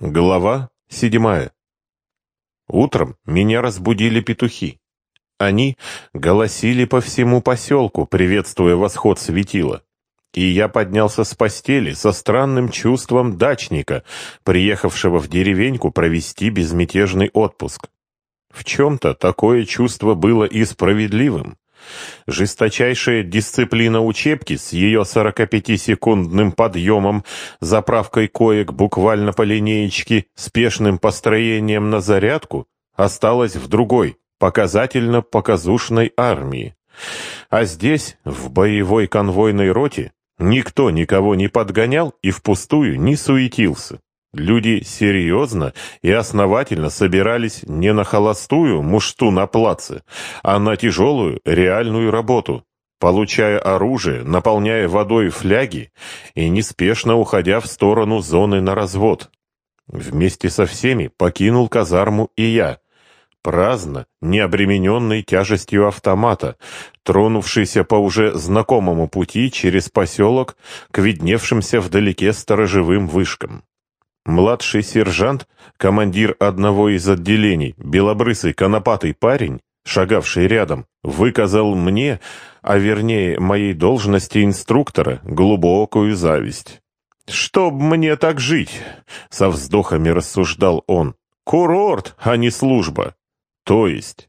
Глава седьмая. Утром меня разбудили петухи. Они голосили по всему поселку, приветствуя восход светила. И я поднялся с постели со странным чувством дачника, приехавшего в деревеньку провести безмятежный отпуск. В чем-то такое чувство было и справедливым. Жесточайшая дисциплина учебки с ее 45-секундным подъемом, заправкой коек буквально по линеечке, спешным построением на зарядку осталась в другой, показательно-показушной армии. А здесь, в боевой конвойной роте, никто никого не подгонял и впустую не суетился. Люди серьезно и основательно собирались не на холостую мушту на плаце, а на тяжелую реальную работу, получая оружие, наполняя водой фляги и неспешно уходя в сторону зоны на развод. Вместе со всеми покинул казарму и я, праздно, не обремененный тяжестью автомата, тронувшийся по уже знакомому пути через поселок к видневшимся вдалеке сторожевым вышкам. Младший сержант, командир одного из отделений, белобрысый конопатый парень, шагавший рядом, выказал мне, а вернее моей должности инструктора, глубокую зависть. «Чтоб мне так жить!» — со вздохами рассуждал он. «Курорт, а не служба!» «То есть?»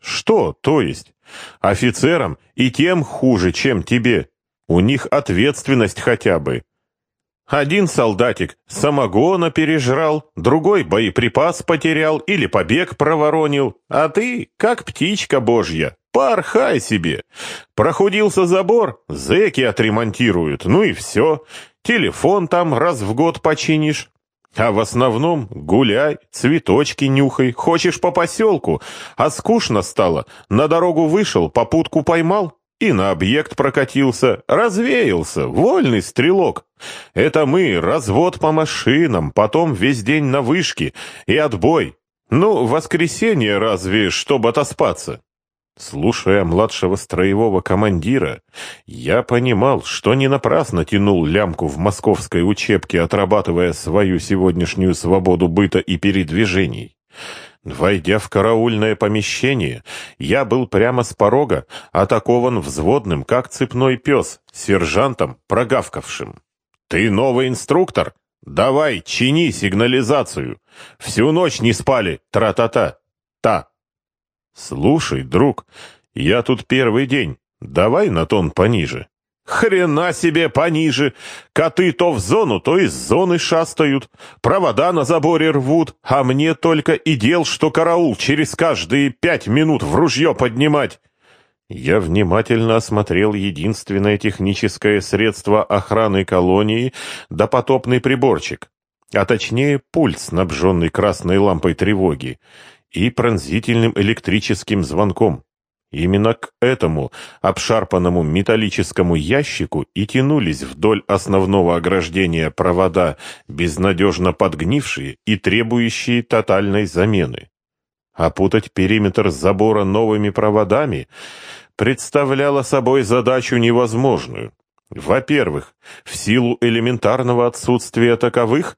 «Что «то есть?» «Офицерам и тем хуже, чем тебе. У них ответственность хотя бы. Один солдатик самогона пережрал, другой боеприпас потерял или побег проворонил, а ты, как птичка божья, порхай себе. Прохудился забор, зэки отремонтируют, ну и все. Телефон там раз в год починишь. А в основном гуляй, цветочки нюхай, хочешь по поселку, а скучно стало, на дорогу вышел, попутку поймал, и на объект прокатился, развеялся, вольный стрелок. Это мы, развод по машинам, потом весь день на вышке и отбой. Ну, воскресенье разве, чтобы отоспаться. Слушая младшего строевого командира, я понимал, что не напрасно тянул лямку в московской учебке, отрабатывая свою сегодняшнюю свободу быта и передвижений. Войдя в караульное помещение, я был прямо с порога атакован взводным, как цепной пес, сержантом, прогавкавшим. «Ты новый инструктор? Давай, чини сигнализацию! Всю ночь не спали, тра-та-та! Та!» «Слушай, друг, я тут первый день, давай на тон пониже». Хрена себе пониже! Коты то в зону, то из зоны шастают, провода на заборе рвут, а мне только и дел, что караул через каждые пять минут в ружье поднимать. Я внимательно осмотрел единственное техническое средство охраны колонии — допотопный приборчик, а точнее пульт, снабженный красной лампой тревоги, и пронзительным электрическим звонком. Именно к этому обшарпанному металлическому ящику и тянулись вдоль основного ограждения провода, безнадежно подгнившие и требующие тотальной замены. Опутать периметр забора новыми проводами представляло собой задачу невозможную. Во-первых, в силу элементарного отсутствия таковых,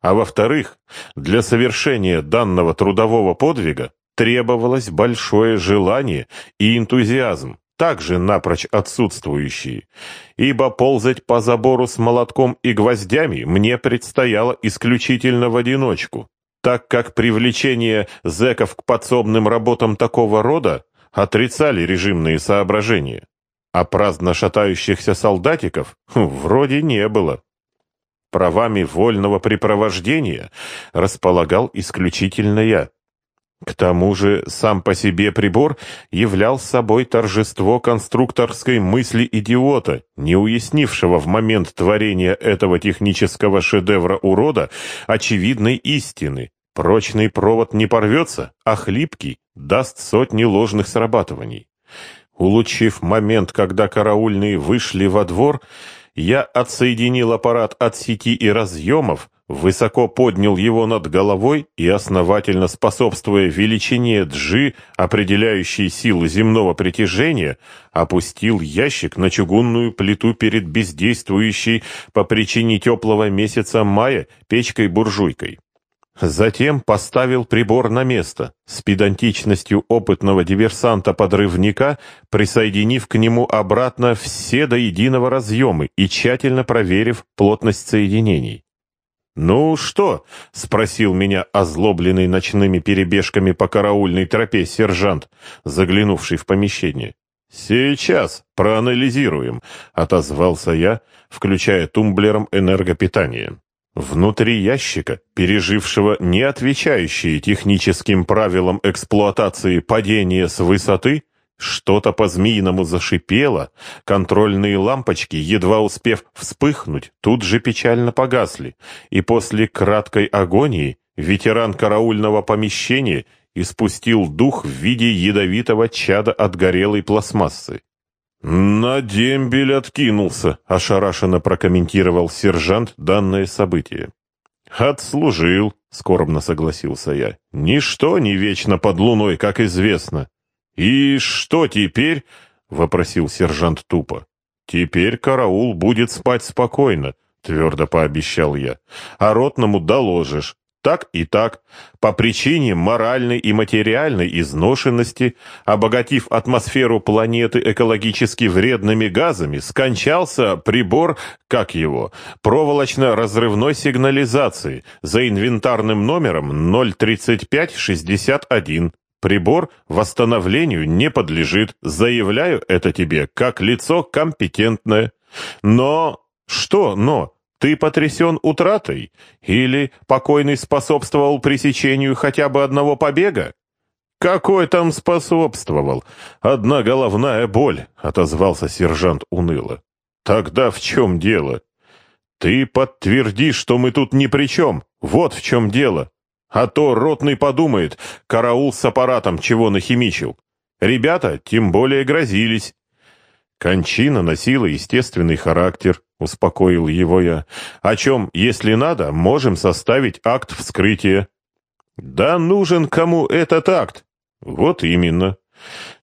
а во-вторых, для совершения данного трудового подвига требовалось большое желание и энтузиазм, также напрочь отсутствующие, ибо ползать по забору с молотком и гвоздями мне предстояло исключительно в одиночку, так как привлечение зэков к подсобным работам такого рода отрицали режимные соображения, а праздно шатающихся солдатиков вроде не было. Правами вольного препровождения располагал исключительно я. К тому же сам по себе прибор являл собой торжество конструкторской мысли идиота, не уяснившего в момент творения этого технического шедевра урода очевидной истины. Прочный провод не порвется, а хлипкий даст сотни ложных срабатываний. Улучив момент, когда караульные вышли во двор, я отсоединил аппарат от сети и разъемов, высоко поднял его над головой и, основательно способствуя величине G, определяющей силу земного притяжения, опустил ящик на чугунную плиту перед бездействующей по причине теплого месяца мая печкой-буржуйкой. Затем поставил прибор на место, с педантичностью опытного диверсанта-подрывника, присоединив к нему обратно все до единого разъемы и тщательно проверив плотность соединений. «Ну что?» — спросил меня озлобленный ночными перебежками по караульной тропе сержант, заглянувший в помещение. «Сейчас проанализируем», — отозвался я, включая тумблером энергопитания. Внутри ящика, пережившего не отвечающие техническим правилам эксплуатации падения с высоты, что-то по-змеиному зашипело, контрольные лампочки, едва успев вспыхнуть, тут же печально погасли, и после краткой агонии ветеран караульного помещения испустил дух в виде ядовитого чада от горелой пластмассы. «На дембель откинулся», — ошарашенно прокомментировал сержант данное событие. «Отслужил», — скорбно согласился я. «Ничто не вечно под луной, как известно». «И что теперь?» — вопросил сержант тупо. «Теперь караул будет спать спокойно», — твердо пообещал я. «А ротному доложишь так и так, по причине моральной и материальной изношенности, обогатив атмосферу планеты экологически вредными газами, скончался прибор, как его, проволочно-разрывной сигнализации за инвентарным номером 03561. Прибор восстановлению не подлежит, заявляю это тебе, как лицо компетентное. Но... Что но? Ты потрясен утратой? Или покойный способствовал пресечению хотя бы одного побега? Какой там способствовал? Одна головная боль, отозвался сержант уныло. Тогда в чем дело? Ты подтверди, что мы тут ни при чем. Вот в чем дело. А то ротный подумает, караул с аппаратом чего нахимичил. Ребята тем более грозились. Кончина носила естественный характер, успокоил его я. О чем, если надо, можем составить акт вскрытия. Да нужен кому этот акт? Вот именно.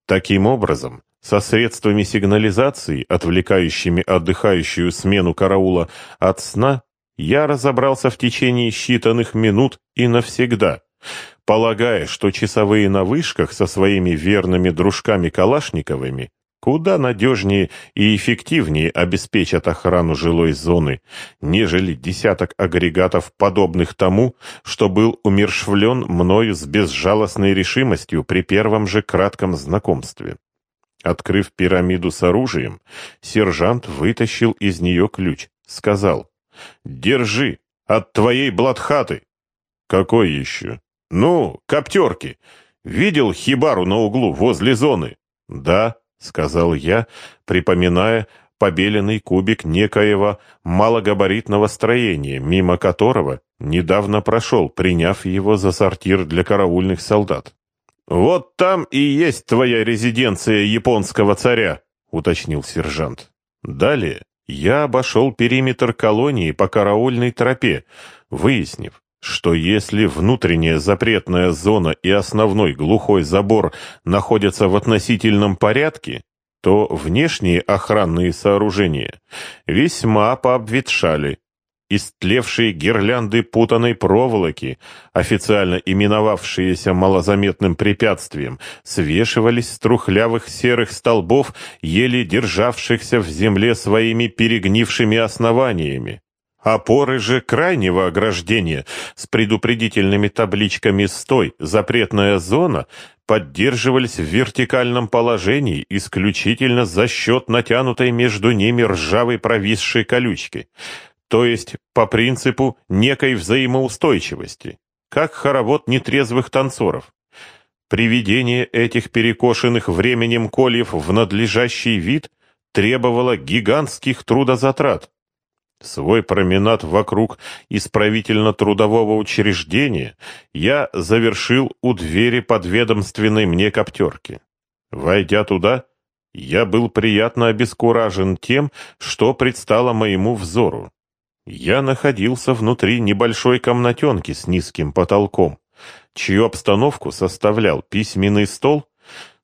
Таким образом, со средствами сигнализации, отвлекающими отдыхающую смену караула от сна, я разобрался в течение считанных минут и навсегда, полагая, что часовые на вышках со своими верными дружками Калашниковыми куда надежнее и эффективнее обеспечат охрану жилой зоны, нежели десяток агрегатов, подобных тому, что был умершвлен мною с безжалостной решимостью при первом же кратком знакомстве. Открыв пирамиду с оружием, сержант вытащил из нее ключ, сказал «Держи, от твоей блатхаты». «Какой еще?» «Ну, коптерки. Видел хибару на углу возле зоны?» «Да». — сказал я, припоминая побеленный кубик некоего малогабаритного строения, мимо которого недавно прошел, приняв его за сортир для караульных солдат. «Вот там и есть твоя резиденция японского царя», — уточнил сержант. Далее я обошел периметр колонии по караульной тропе, выяснив, что если внутренняя запретная зона и основной глухой забор находятся в относительном порядке, то внешние охранные сооружения весьма пообветшали. Истлевшие гирлянды путанной проволоки, официально именовавшиеся малозаметным препятствием, свешивались с трухлявых серых столбов, еле державшихся в земле своими перегнившими основаниями. Опоры же крайнего ограждения с предупредительными табличками «Стой! Запретная зона» поддерживались в вертикальном положении исключительно за счет натянутой между ними ржавой провисшей колючки, то есть по принципу некой взаимоустойчивости, как хоровод нетрезвых танцоров. Приведение этих перекошенных временем кольев в надлежащий вид требовало гигантских трудозатрат, Свой променад вокруг исправительно-трудового учреждения я завершил у двери подведомственной мне коптерки. Войдя туда, я был приятно обескуражен тем, что предстало моему взору. Я находился внутри небольшой комнатенки с низким потолком, чью обстановку составлял письменный стол,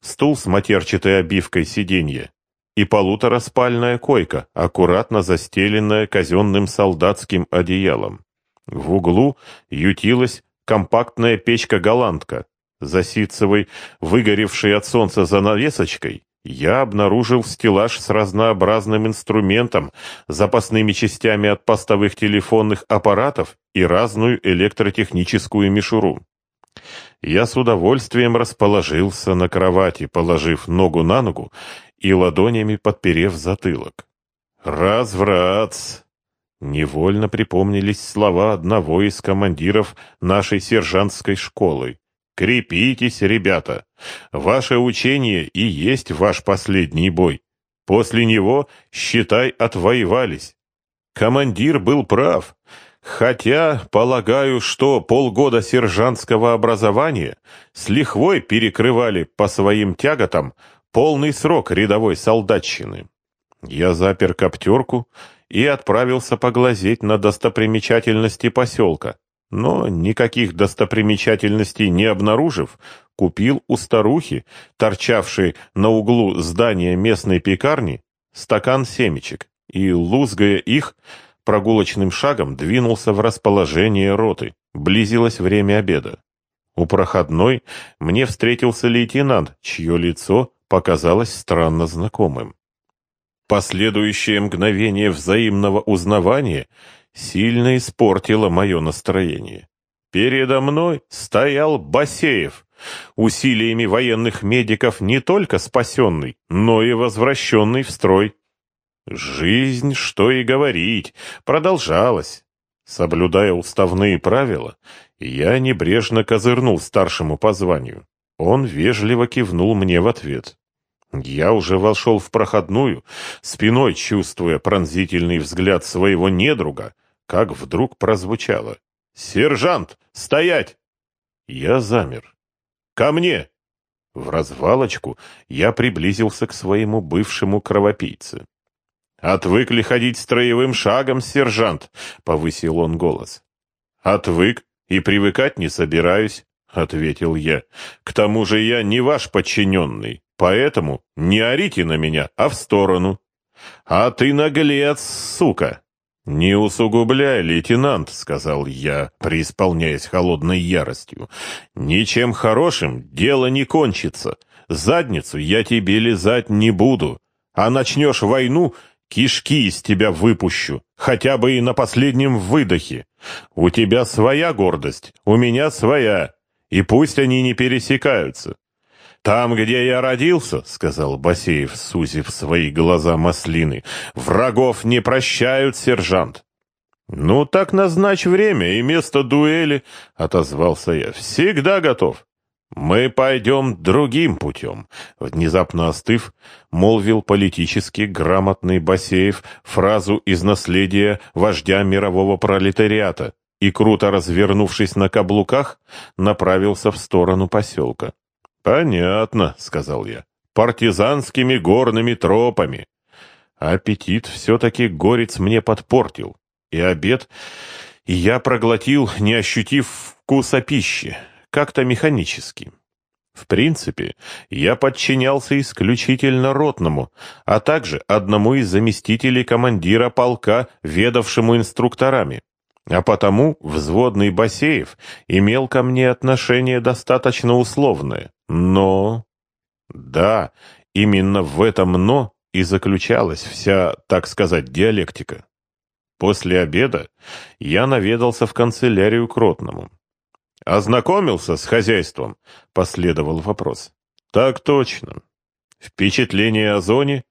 стул с матерчатой обивкой сиденья, и полутораспальная койка, аккуратно застеленная казенным солдатским одеялом. В углу ютилась компактная печка-голландка. За ситцевой, выгоревшей от солнца занавесочкой, я обнаружил стеллаж с разнообразным инструментом, запасными частями от постовых телефонных аппаратов и разную электротехническую мишуру. Я с удовольствием расположился на кровати, положив ногу на ногу и ладонями подперев затылок. «Разврат!» Невольно припомнились слова одного из командиров нашей сержантской школы. «Крепитесь, ребята! Ваше учение и есть ваш последний бой. После него, считай, отвоевались». Командир был прав, хотя, полагаю, что полгода сержантского образования с лихвой перекрывали по своим тяготам полный срок рядовой солдатщины. Я запер коптерку и отправился поглазеть на достопримечательности поселка но, никаких достопримечательностей не обнаружив, купил у старухи, торчавшей на углу здания местной пекарни, стакан семечек и, лузгая их, прогулочным шагом двинулся в расположение роты. Близилось время обеда. У проходной мне встретился лейтенант, чье лицо показалось странно знакомым. Последующее мгновение взаимного узнавания сильно испортило мое настроение. Передо мной стоял Басеев, усилиями военных медиков не только спасенный, но и возвращенный в строй. Жизнь, что и говорить, продолжалась. Соблюдая уставные правила, я небрежно козырнул старшему по званию. Он вежливо кивнул мне в ответ. Я уже вошел в проходную, спиной чувствуя пронзительный взгляд своего недруга, как вдруг прозвучало. «Сержант, стоять!» Я замер. «Ко мне!» В развалочку я приблизился к своему бывшему кровопийце. «Отвыкли ходить строевым шагом, сержант!» — повысил он голос. «Отвык и привыкать не собираюсь», — ответил я. «К тому же я не ваш подчиненный, поэтому не орите на меня, а в сторону». «А ты наглец, сука!» «Не усугубляй, лейтенант», — сказал я, преисполняясь холодной яростью. «Ничем хорошим дело не кончится. Задницу я тебе лизать не буду. А начнешь войну, кишки из тебя выпущу, хотя бы и на последнем выдохе. У тебя своя гордость, у меня своя, и пусть они не пересекаются. «Там, где я родился, — сказал Басеев, сузив свои глаза маслины, — врагов не прощают, сержант». «Ну, так назначь время и место дуэли», — отозвался я. «Всегда готов». «Мы пойдем другим путем», — внезапно остыв, молвил политически грамотный Басеев фразу из наследия вождя мирового пролетариата и, круто развернувшись на каблуках, направился в сторону поселка. «Понятно», — сказал я, — «партизанскими горными тропами». Аппетит все-таки горец мне подпортил, и обед я проглотил, не ощутив вкуса пищи, как-то механически. В принципе, я подчинялся исключительно ротному, а также одному из заместителей командира полка, ведавшему инструкторами. А потому взводный Басеев имел ко мне отношение достаточно условное. Но... Да, именно в этом «но» и заключалась вся, так сказать, диалектика. После обеда я наведался в канцелярию к Ротному. «Ознакомился с хозяйством?» — последовал вопрос. «Так точно. Впечатление о зоне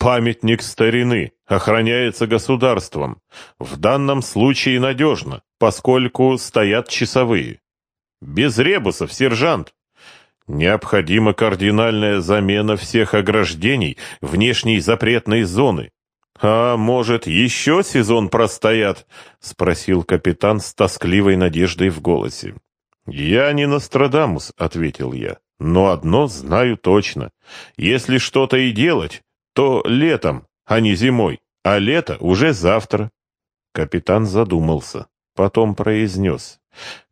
Памятник старины охраняется государством. В данном случае надежно, поскольку стоят часовые. Без ребусов, сержант. Необходима кардинальная замена всех ограждений внешней запретной зоны. «А может, еще сезон простоят?» — спросил капитан с тоскливой надеждой в голосе. «Я не Нострадамус», — ответил я, — «но одно знаю точно. Если что-то и делать, то летом, а не зимой, а лето уже завтра. Капитан задумался, потом произнес.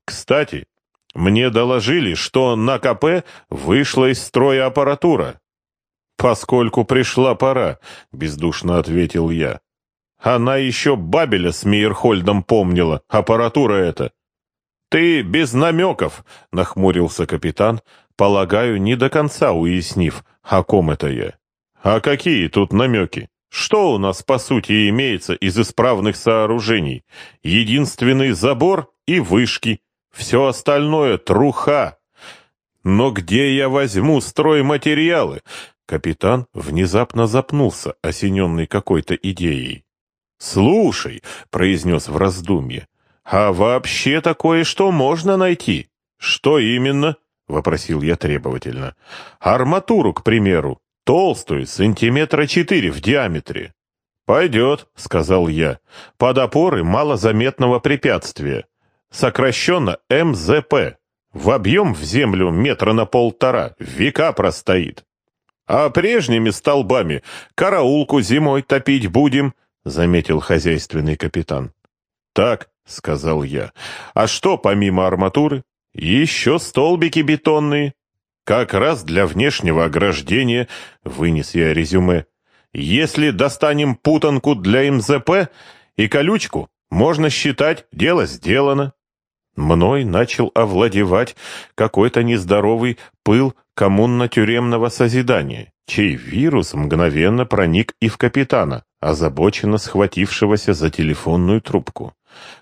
Кстати, мне доложили, что на КП вышла из строя аппаратура. «Поскольку пришла пора», — бездушно ответил я. «Она еще Бабеля с Мейерхольдом помнила, аппаратура эта». «Ты без намеков», — нахмурился капитан, полагаю, не до конца уяснив, о ком это я. «А какие тут намеки? Что у нас, по сути, имеется из исправных сооружений? Единственный забор и вышки. Все остальное — труха. Но где я возьму стройматериалы?» Капитан внезапно запнулся, осененный какой-то идеей. «Слушай», — произнес в раздумье, — «а вообще такое что можно найти?» «Что именно?» — вопросил я требовательно. «Арматуру, к примеру, толстую, сантиметра четыре в диаметре». «Пойдет», — сказал я, — «под опоры малозаметного препятствия. Сокращенно МЗП. В объем в землю метра на полтора, века простоит. А прежними столбами караулку зимой топить будем», — заметил хозяйственный капитан. «Так», — сказал я, — «а что помимо арматуры?» Еще столбики бетонные. Как раз для внешнего ограждения, вынес я резюме. Если достанем путанку для МЗП и колючку, можно считать, дело сделано. Мной начал овладевать какой-то нездоровый пыл коммунно-тюремного созидания, чей вирус мгновенно проник и в капитана, озабоченно схватившегося за телефонную трубку.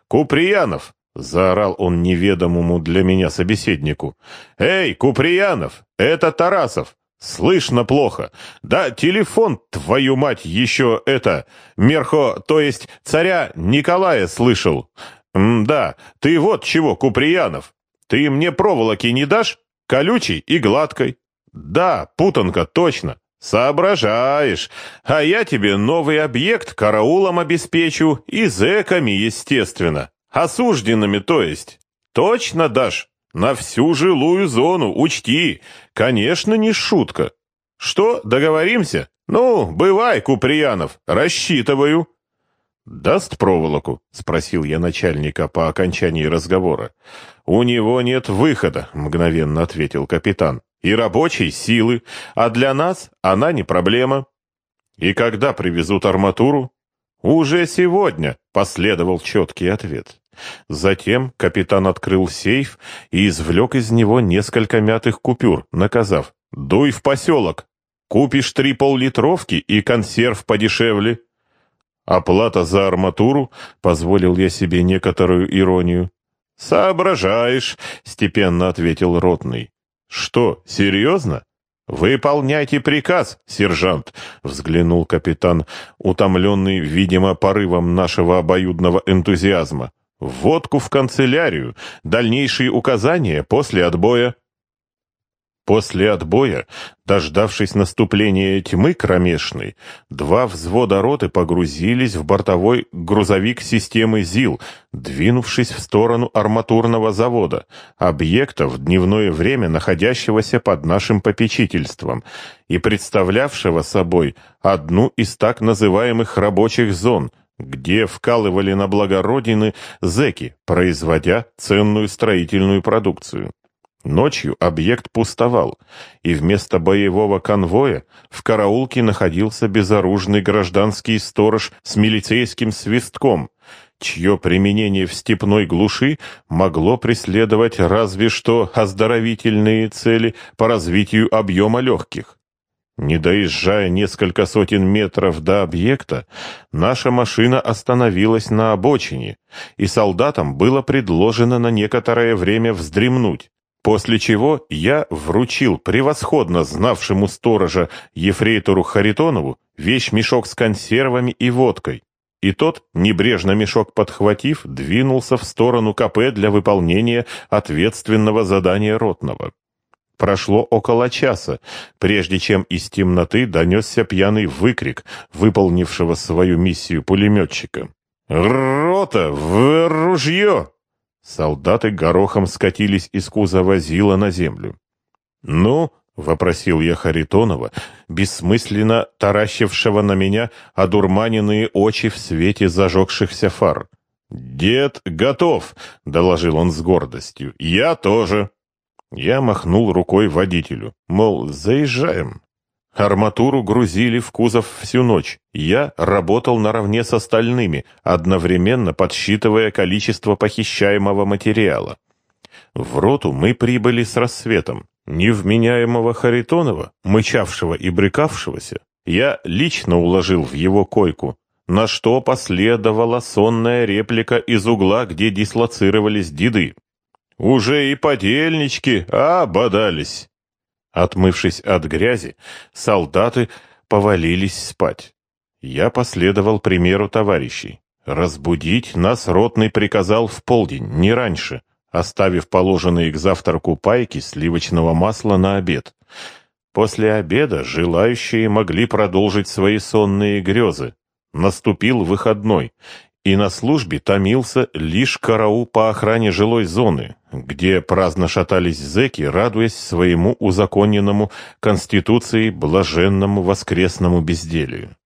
«Куприянов, Заорал он неведомому для меня собеседнику. «Эй, Куприянов, это Тарасов! Слышно плохо! Да телефон, твою мать, еще это... Мерхо, то есть царя Николая слышал! Да, ты вот чего, Куприянов! Ты мне проволоки не дашь? Колючей и гладкой!» «Да, путанка, точно!» «Соображаешь, а я тебе новый объект караулом обеспечу и зэками, естественно. Осужденными, то есть. Точно дашь? На всю жилую зону, учти. Конечно, не шутка. Что, договоримся? Ну, бывай, Куприянов, рассчитываю. «Даст проволоку?» — спросил я начальника по окончании разговора. «У него нет выхода», — мгновенно ответил капитан. «И рабочей силы, а для нас она не проблема». «И когда привезут арматуру?» «Уже сегодня», — последовал четкий ответ. Затем капитан открыл сейф и извлек из него несколько мятых купюр, наказав «Дуй в поселок! Купишь три поллитровки и консерв подешевле!» «Оплата за арматуру?» — позволил я себе некоторую иронию. «Соображаешь», — степенно ответил ротный. «Что, серьезно?» «Выполняйте приказ, сержант», — взглянул капитан, утомленный, видимо, порывом нашего обоюдного энтузиазма. Водку в канцелярию. Дальнейшие указания после отбоя. После отбоя, дождавшись наступления тьмы кромешной, два взвода роты погрузились в бортовой грузовик системы ЗИЛ, двинувшись в сторону арматурного завода, объекта в дневное время находящегося под нашим попечительством и представлявшего собой одну из так называемых рабочих зон – где вкалывали на благо Родины зэки, производя ценную строительную продукцию. Ночью объект пустовал, и вместо боевого конвоя в караулке находился безоружный гражданский сторож с милицейским свистком, чье применение в степной глуши могло преследовать разве что оздоровительные цели по развитию объема легких. Не доезжая несколько сотен метров до объекта, наша машина остановилась на обочине, и солдатам было предложено на некоторое время вздремнуть, после чего я вручил превосходно знавшему сторожа ефрейтору Харитонову вещь-мешок с консервами и водкой, и тот, небрежно мешок подхватив, двинулся в сторону КП для выполнения ответственного задания ротного. Прошло около часа, прежде чем из темноты донесся пьяный выкрик, выполнившего свою миссию пулеметчика. «Рота! В ружье!» Солдаты горохом скатились из кузова Зила на землю. «Ну?» — вопросил я Харитонова, бессмысленно таращившего на меня одурманенные очи в свете зажегшихся фар. «Дед готов!» — доложил он с гордостью. «Я тоже!» Я махнул рукой водителю, мол, заезжаем. Арматуру грузили в кузов всю ночь. Я работал наравне с остальными, одновременно подсчитывая количество похищаемого материала. В роту мы прибыли с рассветом. Невменяемого Харитонова, мычавшего и брыкавшегося, я лично уложил в его койку, на что последовала сонная реплика из угла, где дислоцировались деды. «Уже и подельнички ободались!» Отмывшись от грязи, солдаты повалились спать. Я последовал примеру товарищей. Разбудить нас ротный приказал в полдень, не раньше, оставив положенные к завтраку пайки сливочного масла на обед. После обеда желающие могли продолжить свои сонные грезы. Наступил выходной, и на службе томился лишь караул по охране жилой зоны, где праздно шатались зэки, радуясь своему узаконенному Конституцией блаженному воскресному безделию.